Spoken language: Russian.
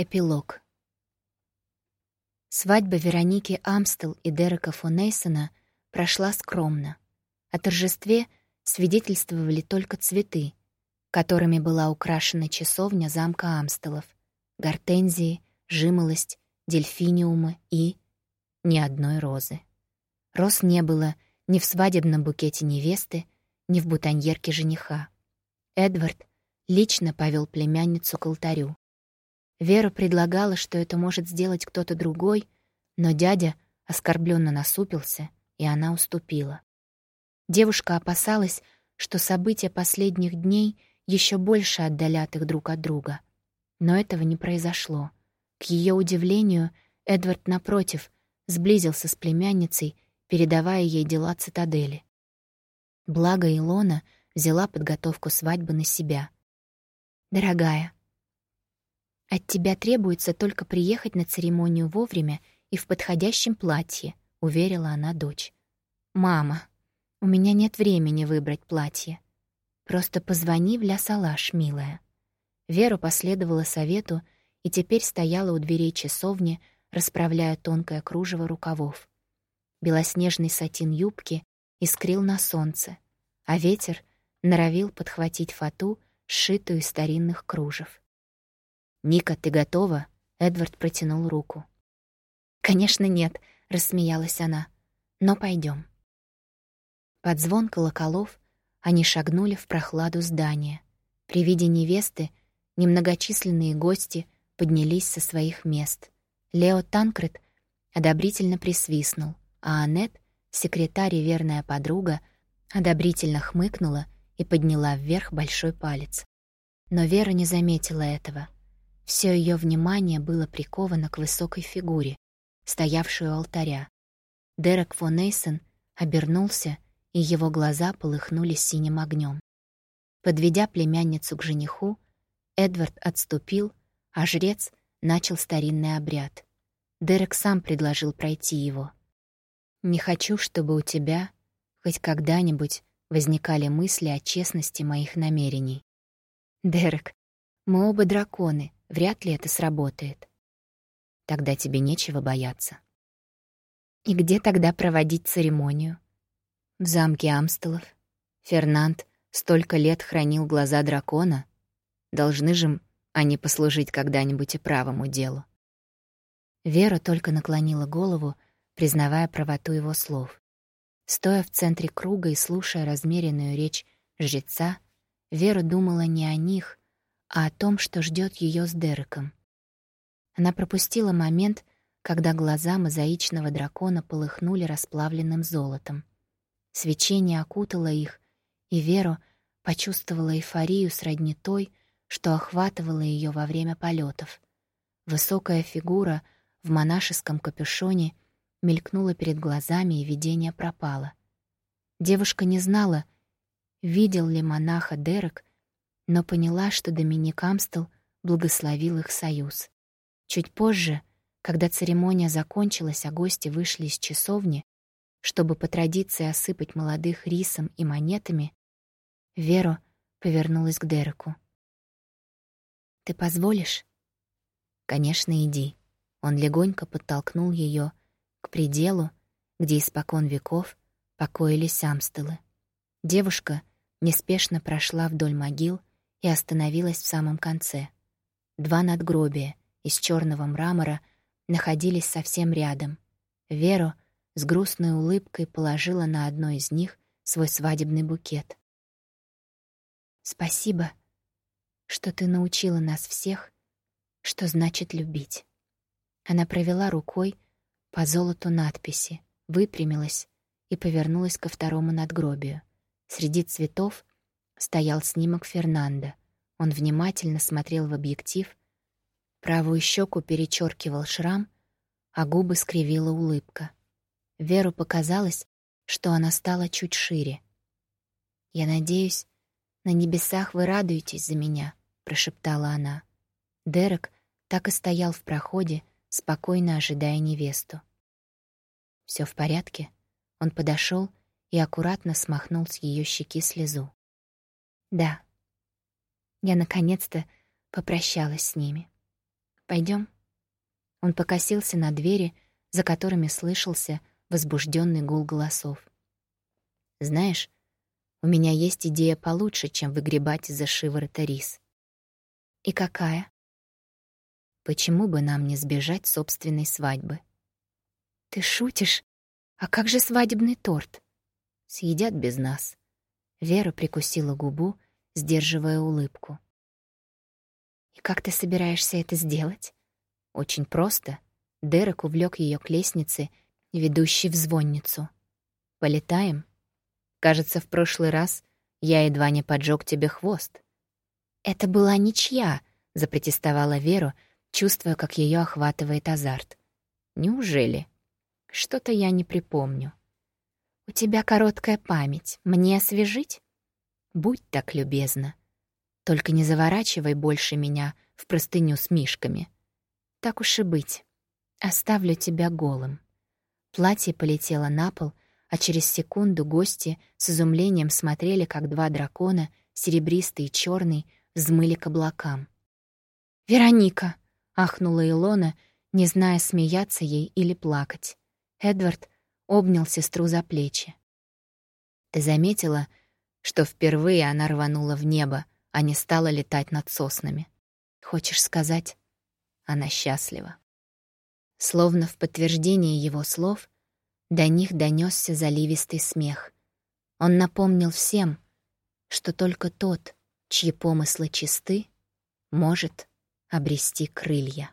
Эпилог. Свадьба Вероники Амстел и Дерека Фонейсона прошла скромно. О торжестве свидетельствовали только цветы, которыми была украшена часовня замка Амстелов, гортензии, жимолость, дельфиниумы и... ни одной розы. Роз не было ни в свадебном букете невесты, ни в бутоньерке жениха. Эдвард лично повел племянницу к алтарю. Вера предлагала, что это может сделать кто-то другой, но дядя оскорбленно насупился, и она уступила. Девушка опасалась, что события последних дней еще больше отдалят их друг от друга. Но этого не произошло. К ее удивлению, Эдвард, напротив, сблизился с племянницей, передавая ей дела цитадели. Благо Илона взяла подготовку свадьбы на себя. «Дорогая, от тебя требуется только приехать на церемонию вовремя и в подходящем платье», — уверила она дочь. «Мама, у меня нет времени выбрать платье. Просто позвони в Ля Салаш, милая». Вера последовала совету и теперь стояла у дверей часовни, расправляя тонкое кружево рукавов. Белоснежный сатин юбки искрил на солнце, а ветер норовил подхватить фату, сшитую из старинных кружев. «Ника, ты готова?» — Эдвард протянул руку. «Конечно нет», — рассмеялась она. «Но пойдем. Под звон колоколов они шагнули в прохладу здания. При виде невесты немногочисленные гости поднялись со своих мест. Лео Танкред одобрительно присвистнул, а Аннет, секретарь и верная подруга, одобрительно хмыкнула и подняла вверх большой палец. Но Вера не заметила этого. Все ее внимание было приковано к высокой фигуре, стоявшей у алтаря. Дерек фон Эйсон обернулся и его глаза полыхнули синим огнем. Подведя племянницу к жениху, Эдвард отступил, а жрец начал старинный обряд. Дерек сам предложил пройти его. «Не хочу, чтобы у тебя хоть когда-нибудь возникали мысли о честности моих намерений. Дерек, мы оба драконы, вряд ли это сработает. Тогда тебе нечего бояться. И где тогда проводить церемонию? В замке Амстелов Фернанд столько лет хранил глаза дракона. Должны же они послужить когда-нибудь и правому делу. Вера только наклонила голову, признавая правоту его слов. Стоя в центре круга и слушая размеренную речь жреца, Вера думала не о них, а о том, что ждет ее с Дереком. Она пропустила момент, когда глаза мозаичного дракона полыхнули расплавленным золотом. Свечение окутало их, и Веру почувствовала эйфорию сродни той, что охватывала ее во время полетов. Высокая фигура в монашеском капюшоне мелькнула перед глазами, и видение пропало. Девушка не знала, видел ли монаха Дерек, но поняла, что Доминик Амстел благословил их союз. Чуть позже, когда церемония закончилась, а гости вышли из часовни, чтобы по традиции осыпать молодых рисом и монетами, Веру повернулась к Дереку. «Ты позволишь?» «Конечно, иди». Он легонько подтолкнул ее к пределу, где испокон веков покоились амстелы. Девушка неспешно прошла вдоль могил и остановилась в самом конце. Два надгробия из черного мрамора находились совсем рядом. Веру — с грустной улыбкой положила на одно из них свой свадебный букет. «Спасибо, что ты научила нас всех, что значит любить». Она провела рукой по золоту надписи, выпрямилась и повернулась ко второму надгробию. Среди цветов стоял снимок Фернанда. Он внимательно смотрел в объектив, правую щеку перечеркивал шрам, а губы скривила улыбка. Веру показалось, что она стала чуть шире. «Я надеюсь, на небесах вы радуетесь за меня», — прошептала она. Дерек так и стоял в проходе, спокойно ожидая невесту. Все в порядке?» Он подошел и аккуратно смахнул с ее щеки слезу. «Да, я наконец-то попрощалась с ними. Пойдем. Он покосился на двери, за которыми слышался возбужденный гул голосов. «Знаешь, у меня есть идея получше, чем выгребать из-за шиворота рис». «И какая?» «Почему бы нам не сбежать собственной свадьбы?» «Ты шутишь? А как же свадебный торт?» «Съедят без нас». Вера прикусила губу, сдерживая улыбку. «И как ты собираешься это сделать?» «Очень просто». Дерек увлек ее к лестнице, ведущей в звонницу. «Полетаем?» Кажется, в прошлый раз я едва не поджег тебе хвост. Это была ничья, запротестовала Веру, чувствуя, как ее охватывает азарт. Неужели? Что-то я не припомню. У тебя короткая память. Мне освежить? Будь так любезна. Только не заворачивай больше меня в простыню с мишками. Так уж и быть. Оставлю тебя голым. Платье полетело на пол, а через секунду гости с изумлением смотрели, как два дракона, серебристый и черный, взмыли к облакам. «Вероника!» — ахнула Илона, не зная, смеяться ей или плакать. Эдвард обнял сестру за плечи. «Ты заметила, что впервые она рванула в небо, а не стала летать над соснами? Хочешь сказать, она счастлива?» Словно в подтверждение его слов — до них донесся заливистый смех. Он напомнил всем, что только тот, чьи помыслы чисты, может обрести крылья.